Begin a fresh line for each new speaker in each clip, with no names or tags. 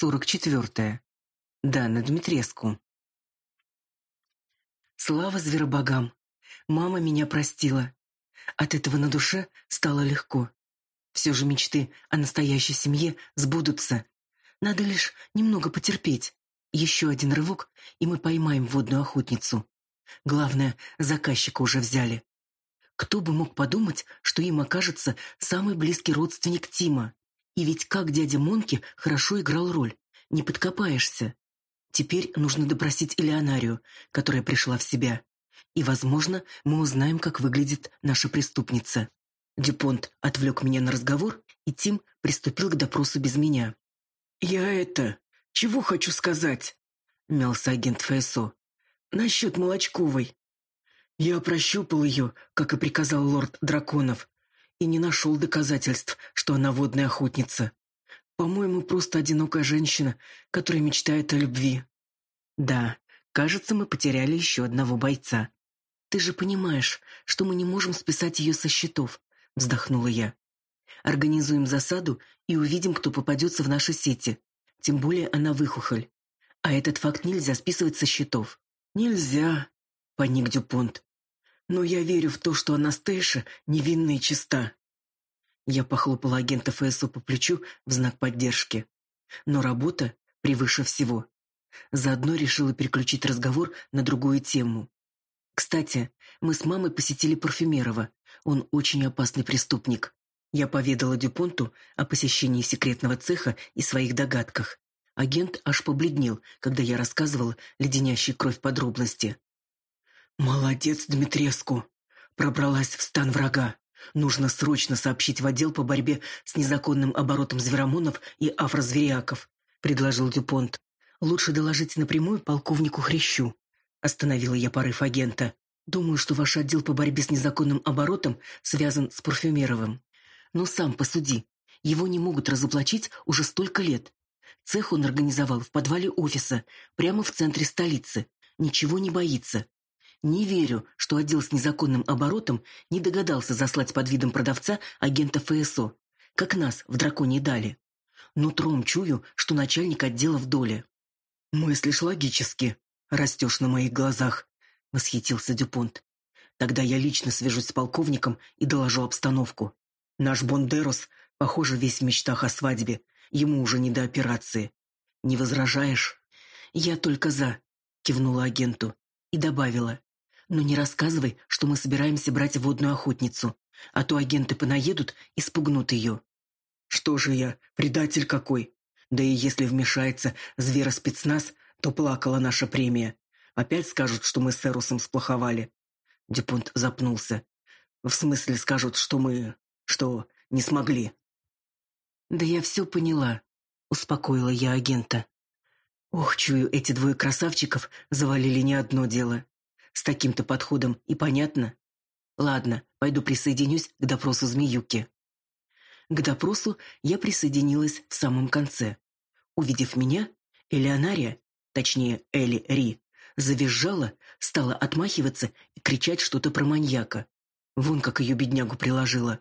Сорок четвертое. Дана Дмитреску. Слава зверобогам! Мама меня простила. От этого на душе стало легко. Все же мечты о настоящей семье сбудутся. Надо лишь немного потерпеть. Еще один рывок, и мы поймаем водную охотницу. Главное, заказчика уже взяли. Кто бы мог подумать, что им окажется самый близкий родственник Тима. И ведь как дядя Монки хорошо играл роль. Не подкопаешься. Теперь нужно допросить Элеонарию, которая пришла в себя. И, возможно, мы узнаем, как выглядит наша преступница. Дюпонт отвлек меня на разговор, и Тим приступил к допросу без меня.
«Я это... Чего хочу сказать?» — мялся агент ФСО. «Насчет Молочковой. Я прощупал ее, как и приказал лорд Драконов, и не нашел доказательств, что она водная охотница. По-моему, просто одинокая женщина, которая мечтает о любви.
Да, кажется, мы потеряли еще одного бойца. Ты же понимаешь, что мы не можем списать ее со счетов, вздохнула я. Организуем засаду и увидим, кто попадется в наши сети. Тем более она выхухоль. А этот факт нельзя списывать со счетов.
Нельзя, паник Дюпонт. Но я верю в то, что Анастейша невинна и чиста.
Я похлопала агента ФСО по плечу в знак поддержки. Но работа превыше всего. Заодно решила переключить разговор на другую тему. Кстати, мы с мамой посетили Парфюмерова. Он очень опасный преступник. Я поведала Дюпонту о посещении секретного цеха и своих догадках. Агент аж побледнел, когда я рассказывала леденящей кровь подробности.
«Молодец, Дмитреску!» Пробралась в стан врага. Нужно срочно сообщить в отдел по борьбе с незаконным оборотом зверомонов и афрозвериаков, предложил Дюпонт.
Лучше доложить напрямую полковнику Хрящу. Остановила я порыв агента. Думаю, что ваш отдел по борьбе с незаконным оборотом связан с Парфюмеровым. Но сам посуди. Его не могут разоблачить уже столько лет. Цех он организовал в подвале офиса, прямо в центре столицы. Ничего не боится. Не верю, что отдел с незаконным оборотом не догадался заслать под видом продавца агента ФСО, как нас в драконе дали. Нутром чую, что начальник отдела в доле.
«Мыслишь логически, растешь на моих глазах», — восхитился Дюпонт. «Тогда я лично свяжусь с полковником и доложу обстановку. Наш Бондерос, похоже, весь в мечтах о свадьбе. Ему уже не до операции. Не возражаешь?»
«Я только за», — кивнула агенту и добавила. Но не рассказывай, что мы собираемся брать водную охотницу, а то агенты понаедут и спугнут ее.
Что же я, предатель какой? Да и если вмешается звероспецназ, то плакала наша премия. Опять скажут, что мы с Эрусом сплоховали. Дюпонт запнулся. В смысле скажут, что мы... что не смогли.
Да я все поняла, успокоила я агента. Ох, чую, эти двое красавчиков завалили не одно дело. С таким-то подходом и понятно. Ладно, пойду присоединюсь к допросу Змеюки. К допросу я присоединилась в самом конце. Увидев меня, Элеонария, точнее Эли Ри, завизжала, стала отмахиваться и кричать что-то про маньяка. Вон как ее беднягу приложила.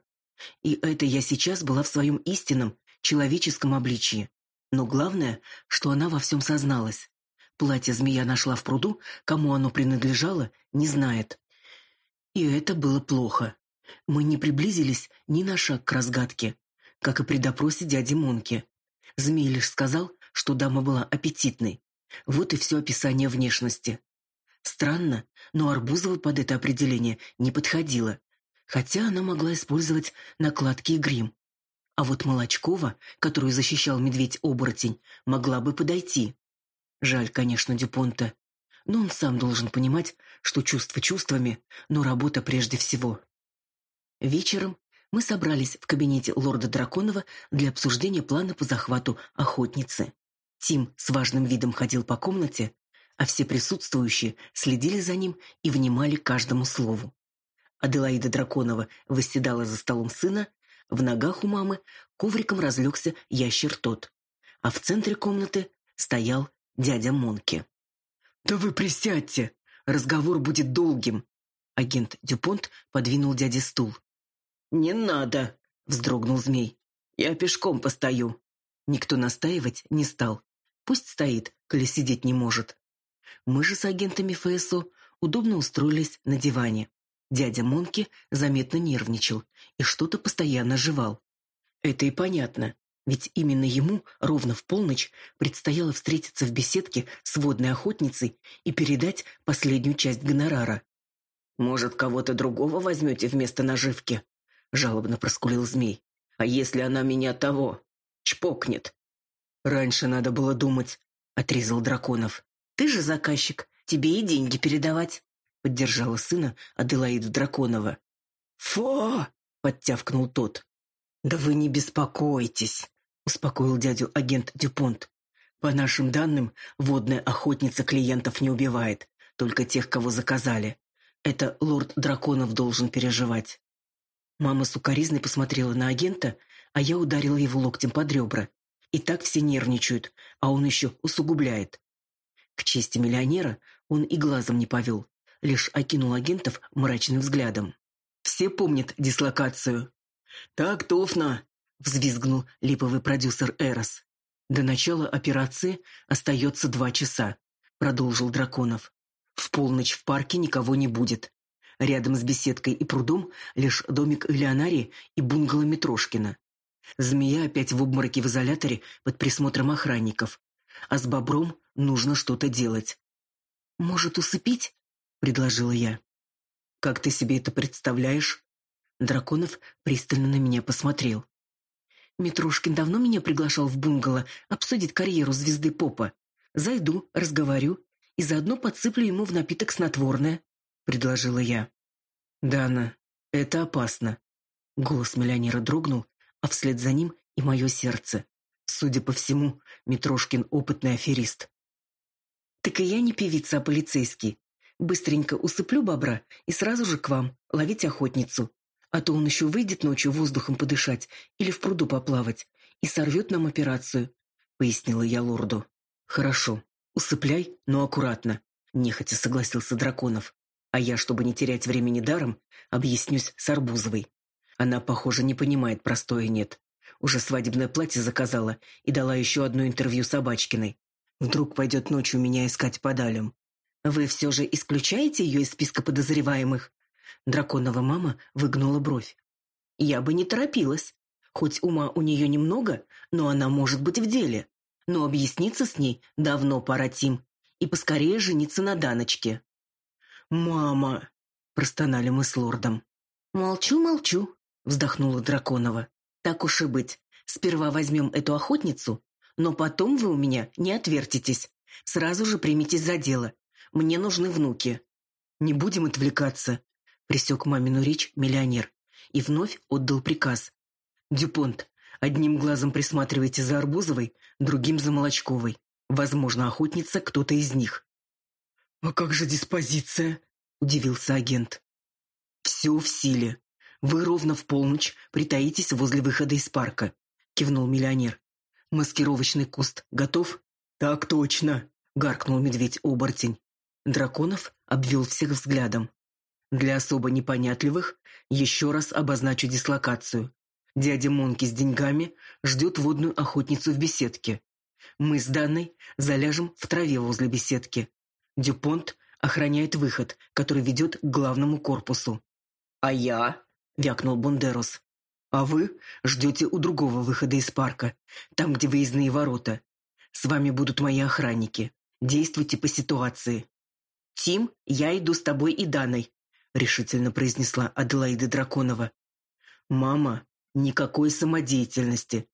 И это я сейчас была в своем истинном, человеческом обличье. Но главное, что она во всем созналась. Платье змея нашла в пруду, кому оно принадлежало, не знает. И это было плохо. Мы не приблизились ни на шаг к разгадке, как и при допросе дяди Монки. Змей лишь сказал, что дама была аппетитной. Вот и все описание внешности. Странно, но Арбузова под это определение не подходила, хотя она могла использовать накладки и грим. А вот Молочкова, которую защищал медведь-оборотень, могла бы подойти. Жаль, конечно, Дюпонта, но он сам должен понимать, что чувства чувствами, но работа прежде всего. Вечером мы собрались в кабинете лорда Драконова для обсуждения плана по захвату охотницы. Тим с важным видом ходил по комнате, а все присутствующие следили за ним и внимали каждому слову. Аделаида Драконова восседала за столом сына, в ногах у мамы ковриком разлегся ящер тот, а в центре комнаты стоял дядя Монки.
«Да вы присядьте! Разговор будет долгим!»
Агент Дюпонт подвинул дяде стул.
«Не надо!» — вздрогнул змей. «Я пешком постою».
Никто настаивать не стал. Пусть стоит, коли сидеть не может. Мы же с агентами ФСО удобно устроились на диване. Дядя Монки заметно нервничал и что-то постоянно жевал. Это и понятно, ведь именно ему ровно в полночь предстояло встретиться в беседке с водной охотницей и передать последнюю часть гонорара. «Может, кого-то другого возьмете вместо наживки?» — жалобно проскулил змей. «А если она меня того? Чпокнет?» «Раньше надо было думать», — отрезал Драконов. «Ты же заказчик, тебе и деньги передавать», — поддержала сына Аделаида Драконова. «Фу!» — подтявкнул тот. «Да вы не беспокойтесь», — успокоил дядю агент Дюпонт. «По нашим данным, водная охотница клиентов не убивает, только тех, кого заказали. Это лорд Драконов должен переживать. Мама сукоризной посмотрела на агента, а я ударила его локтем под ребра. И так все нервничают, а он еще усугубляет. К чести миллионера он и глазом не повел, лишь окинул агентов мрачным взглядом. «Все помнят дислокацию?» «Так тофно!» — взвизгнул липовый продюсер Эрос. «До начала операции остается два часа», — продолжил Драконов. В полночь в парке никого не будет. Рядом с беседкой и прудом лишь домик Элеонарии и бунгало Митрошкина. Змея опять в обмороке в изоляторе под присмотром охранников. А с бобром нужно что-то делать. «Может, усыпить?» — предложила я. «Как ты себе это представляешь?» Драконов пристально на меня посмотрел. Митрошкин давно меня приглашал в бунгало обсудить карьеру звезды попа. Зайду, разговорю и заодно подсыплю ему в напиток снотворное», — предложила я. «Дана, это опасно». Голос миллионера дрогнул, а вслед за ним и мое сердце. Судя по всему, Митрошкин опытный аферист. «Так и я не певица, а полицейский. Быстренько усыплю бобра и сразу же к вам, ловить охотницу. А то он еще выйдет ночью воздухом подышать или в пруду поплавать и сорвет нам операцию», — пояснила я лорду. «Хорошо, «Усыпляй, но аккуратно», — нехотя согласился Драконов. «А я, чтобы не терять времени даром, объяснюсь с Арбузовой. Она, похоже, не понимает простое «нет». Уже свадебное платье заказала и дала еще одно интервью Собачкиной. Вдруг пойдет ночью меня искать по далям. «Вы все же исключаете ее из списка подозреваемых?» Драконова мама выгнула бровь. «Я бы не торопилась. Хоть ума у нее немного, но она может быть в деле но объясниться с ней давно пора, Тим, и поскорее жениться на Даночке. «Мама!» – простонали мы с лордом. «Молчу, молчу», – вздохнула Драконова. «Так уж и быть. Сперва возьмем эту охотницу, но потом вы у меня не отвертитесь. Сразу же примитесь за дело. Мне нужны внуки». «Не будем отвлекаться», – пресек мамину речь миллионер и вновь отдал приказ. «Дюпонт, Одним глазом присматривайте за Арбузовой, другим за Молочковой. Возможно, охотница кто-то из них. «А как же диспозиция?» – удивился агент. «Все в силе. Вы ровно в полночь притаитесь возле выхода из парка», – кивнул миллионер. «Маскировочный куст готов?» «Так точно», – гаркнул медведь-оборотень. Драконов обвел всех взглядом. «Для особо непонятливых еще раз обозначу дислокацию. Дядя Монки с деньгами ждет водную охотницу в беседке. Мы с Данной заляжем в траве возле беседки. Дюпонт охраняет выход, который ведет к главному корпусу. «А я?» — вякнул Бондерос. «А вы ждете у другого выхода из парка, там, где выездные ворота. С вами будут мои охранники. Действуйте по ситуации». «Тим, я иду с тобой и Даной», — решительно произнесла Аделаида Драконова. «Мама, Никакой самодеятельности.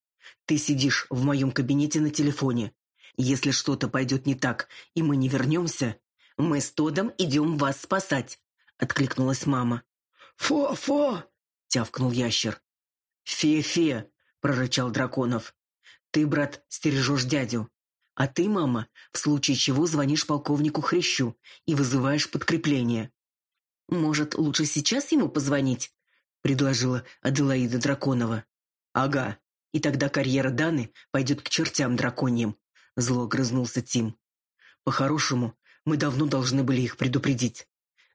Ты сидишь в моем кабинете на телефоне. Если что-то пойдет не так, и мы не вернемся, мы с Тодом идем вас спасать, — откликнулась мама. «Фо-фо!» — тявкнул ящер. «Фе-фе!» — прорычал Драконов. «Ты, брат, стережешь дядю. А ты, мама, в случае чего звонишь полковнику Хрящу и вызываешь подкрепление». «Может, лучше сейчас ему позвонить?» предложила Аделаида Драконова. Ага, и тогда карьера Даны пойдет к чертям драконьим, зло огрызнулся Тим. По-хорошему, мы давно должны были их предупредить.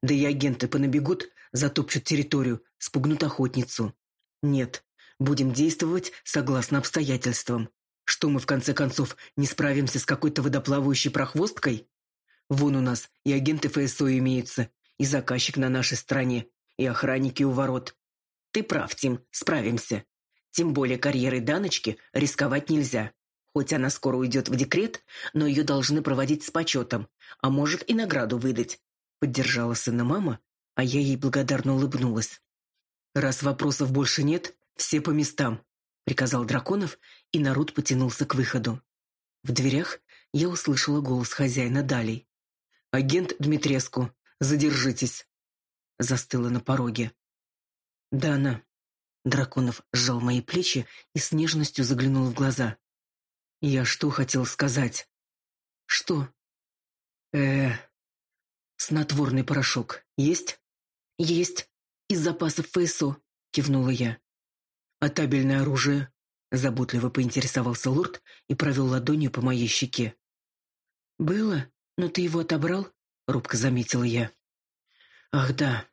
Да и агенты понабегут, затопчут территорию, спугнут охотницу. Нет, будем действовать согласно обстоятельствам. Что мы, в конце концов, не справимся с какой-то водоплавающей прохвосткой? Вон у нас и агенты ФСО имеются, и заказчик на нашей стороне, и охранники у ворот. Ты прав, Тим, справимся. Тем более карьерой Даночки рисковать нельзя. Хоть она скоро уйдет в декрет, но ее должны проводить с почетом, а может и награду выдать. Поддержала сына мама, а я ей благодарно улыбнулась. «Раз вопросов больше нет, все по местам», — приказал Драконов, и народ потянулся к выходу. В дверях я услышала голос хозяина Далей. «Агент Дмитреску, задержитесь!» Застыла на пороге. «Дана!» Драконов сжал мои плечи и с нежностью заглянул в глаза. «Я что хотел сказать?» «Что?» э Снотворный порошок есть?» «Есть. Из запасов ФСО», — кивнула я. «А табельное оружие?» — заботливо поинтересовался лорд и провел ладонью по моей щеке. «Было, но ты его отобрал?» — робко заметила я. «Ах да,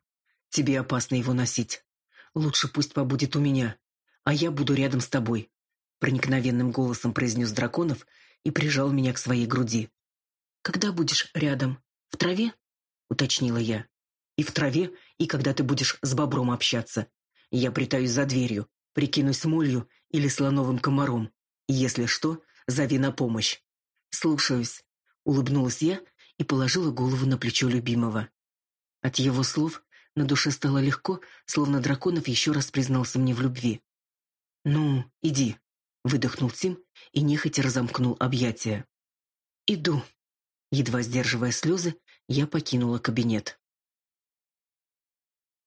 тебе опасно его носить. Лучше пусть побудет у меня, а я буду рядом с тобой», — проникновенным голосом произнес Драконов и прижал меня к своей груди. «Когда будешь рядом? В траве?» — уточнила я. «И в траве, и когда ты будешь с бобром общаться. Я притаюсь за дверью, прикинусь молью или слоновым комаром. Если что, зови на помощь». «Слушаюсь», — улыбнулась я и положила голову на плечо любимого. От его слов на душе стало легко, словно Драконов еще раз признался мне в любви. «Ну, иди», — выдохнул Тим и нехотя разомкнул объятия. «Иду». Едва сдерживая слезы, я покинула кабинет.